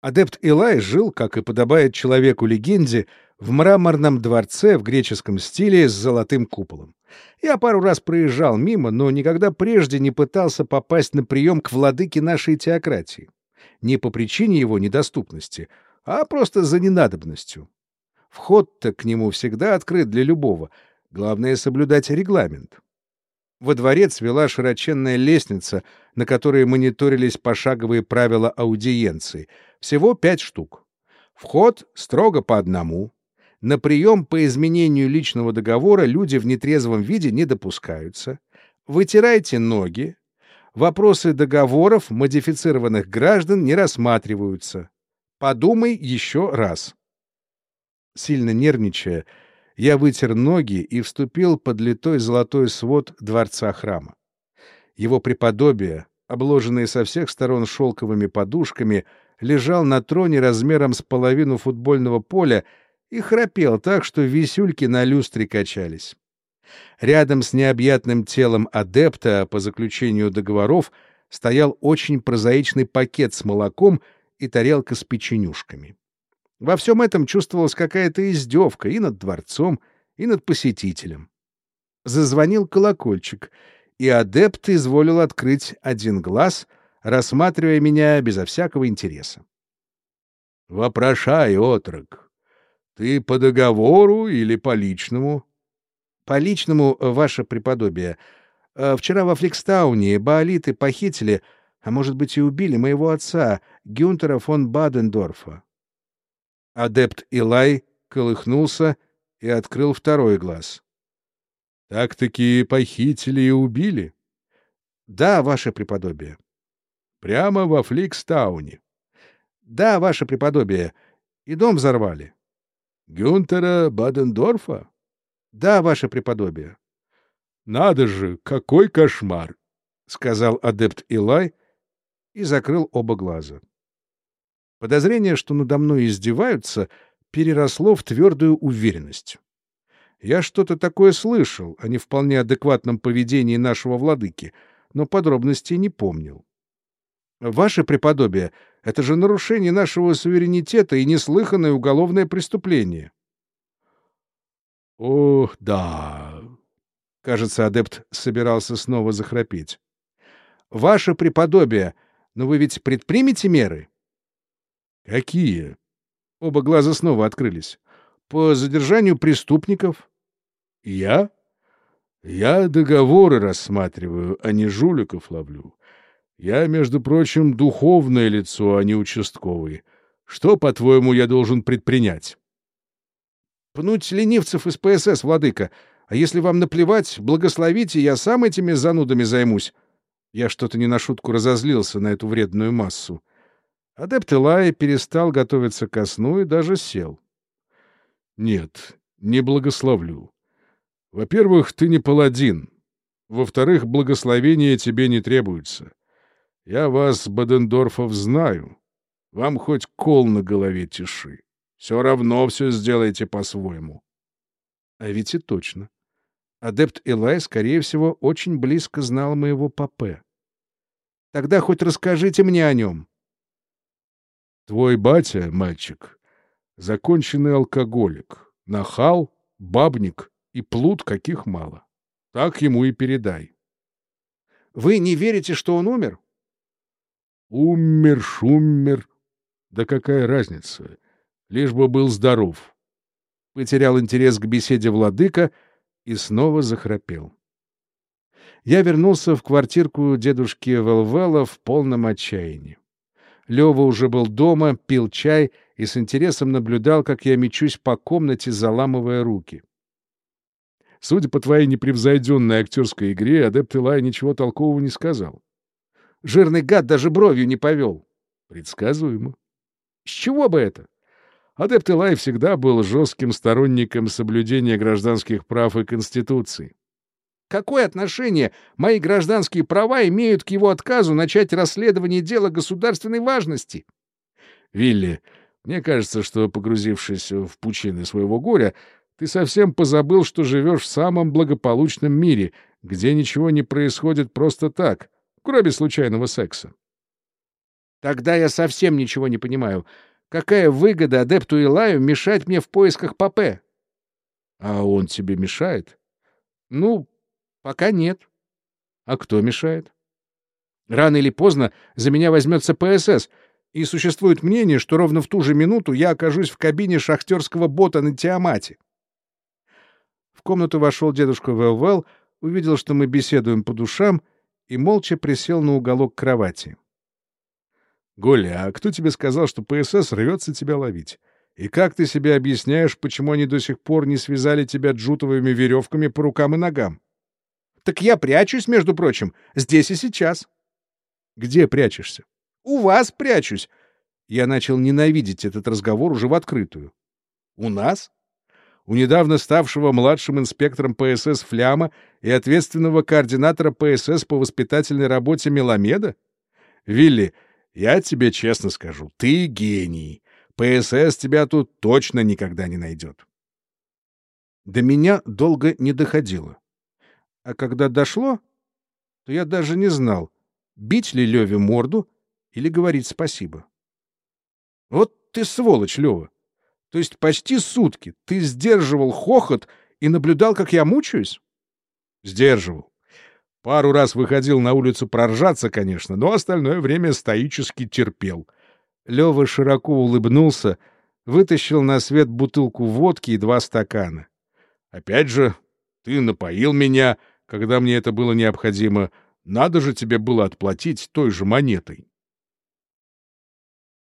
Адепт Илай жил, как и подобает человеку-легенде, в мраморном дворце в греческом стиле с золотым куполом. Я пару раз проезжал мимо, но никогда прежде не пытался попасть на прием к владыке нашей теократии. Не по причине его недоступности, а просто за ненадобностью. Вход-то к нему всегда открыт для любого. Главное — соблюдать регламент. Во дворец вела широченная лестница, на которой мониторились пошаговые правила аудиенции. Всего пять штук. Вход строго по одному. На прием по изменению личного договора люди в нетрезвом виде не допускаются. Вытирайте ноги. Вопросы договоров модифицированных граждан не рассматриваются. Подумай еще раз. Сильно нервничая, я вытер ноги и вступил под литой золотой свод дворца храма. Его преподобие, обложенный со всех сторон шелковыми подушками, лежал на троне размером с половину футбольного поля и храпел так, что висюльки на люстре качались. Рядом с необъятным телом адепта по заключению договоров стоял очень прозаичный пакет с молоком и тарелка с печенюшками. Во всем этом чувствовалась какая-то издевка и над дворцом, и над посетителем. Зазвонил колокольчик, и адепт изволил открыть один глаз, рассматривая меня безо всякого интереса. — Вопрошай, отрок, ты по договору или по личному? — По личному, ваше преподобие. Э, вчера во Фликстауне баолиты похитили, а может быть и убили моего отца, Гюнтера фон Бадендорфа. Адепт Илай колыхнулся и открыл второй глаз. — Так-таки похитили и убили? — Да, ваше преподобие. — Прямо во Фликстауне? — Да, ваше преподобие. И дом взорвали. — Гюнтера Бадендорфа? — Да, ваше преподобие. — Надо же, какой кошмар! — сказал адепт Илай и закрыл оба глаза. Подозрение, что надо мной издеваются, переросло в твердую уверенность. Я что-то такое слышал о не вполне адекватном поведении нашего владыки, но подробностей не помнил. Ваше преподобие, это же нарушение нашего суверенитета и неслыханное уголовное преступление. Ох, да. Кажется, адепт собирался снова захрапеть. Ваше преподобие, но вы ведь предпримете меры? Какие? Оба глаза снова открылись. По задержанию преступников. Я? Я договоры рассматриваю, а не жуликов ловлю. Я, между прочим, духовное лицо, а не участковый. Что, по-твоему, я должен предпринять? Пнуть ленивцев из ПСС, владыка. А если вам наплевать, благословите, я сам этими занудами займусь. Я что-то не на шутку разозлился на эту вредную массу. Адепт Илай перестал готовиться ко сну и даже сел. — Нет, не благословлю. Во-первых, ты не паладин. Во-вторых, благословения тебе не требуется. Я вас, Бадендорфов, знаю. Вам хоть кол на голове тиши. Все равно все сделайте по-своему. А ведь и точно. Адепт Илай, скорее всего, очень близко знал моего папе. Тогда хоть расскажите мне о нем. Твой батя, мальчик, законченный алкоголик, нахал, бабник и плут каких мало. Так ему и передай. Вы не верите, что он умер? Умер, шумер. Да какая разница? Лишь бы был здоров. Потерял интерес к беседе владыка и снова захрапел. Я вернулся в квартирку дедушки Велвела в полном отчаянии. Лева уже был дома, пил чай и с интересом наблюдал, как я мечусь по комнате, заламывая руки. Судя по твоей непревзойденной актерской игре, адепт Илай ничего толкового не сказал. Жирный гад даже бровью не повел. Предсказуемо. С чего бы это? Адепт Илай всегда был жестким сторонником соблюдения гражданских прав и Конституции. Какое отношение мои гражданские права имеют к его отказу начать расследование дела государственной важности? Вилли, мне кажется, что, погрузившись в пучины своего горя, ты совсем позабыл, что живешь в самом благополучном мире, где ничего не происходит просто так, кроме случайного секса. Тогда я совсем ничего не понимаю. Какая выгода адепту Илаю мешать мне в поисках Папе? А он тебе мешает? Ну, пока нет. А кто мешает? Рано или поздно за меня возьмется ПСС, и существует мнение, что ровно в ту же минуту я окажусь в кабине шахтерского бота на Тиамате. В комнату вошел дедушка Велвел, увидел, что мы беседуем по душам, и молча присел на уголок кровати. — Голя, а кто тебе сказал, что ПСС рвется тебя ловить? И как ты себе объясняешь, почему они до сих пор не связали тебя джутовыми веревками по рукам и ногам? — Так я прячусь, между прочим, здесь и сейчас. — Где прячешься? — У вас прячусь. Я начал ненавидеть этот разговор уже в открытую. — У нас? У недавно ставшего младшим инспектором ПСС Фляма и ответственного координатора ПСС по воспитательной работе Меламеда? Вилли, я тебе честно скажу, ты гений. ПСС тебя тут точно никогда не найдет. До меня долго не доходило. А когда дошло, то я даже не знал, бить ли Леве морду или говорить спасибо. Вот ты сволочь, Лева. То есть почти сутки ты сдерживал хохот и наблюдал, как я мучаюсь? Сдерживал. Пару раз выходил на улицу проржаться, конечно, но остальное время стоически терпел. Лёва широко улыбнулся, вытащил на свет бутылку водки и два стакана. Опять же, ты напоил меня, когда мне это было необходимо. Надо же тебе было отплатить той же монетой.